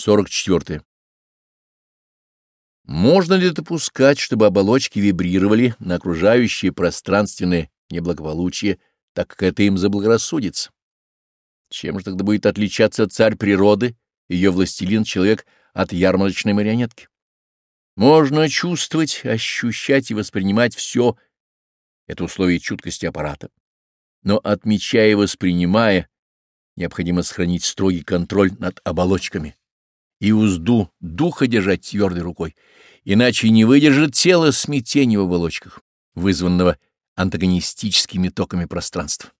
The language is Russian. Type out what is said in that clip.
44. Можно ли допускать, чтобы оболочки вибрировали на окружающее пространственное неблаговолучие, так как это им заблагорассудится? Чем же тогда будет отличаться царь природы, ее властелин-человек от ярмарочной марионетки? Можно чувствовать, ощущать и воспринимать все, это условие чуткости аппарата. Но отмечая и воспринимая, необходимо сохранить строгий контроль над оболочками и узду духа держать твердой рукой, иначе не выдержит тело смятения в оболочках, вызванного антагонистическими токами пространства.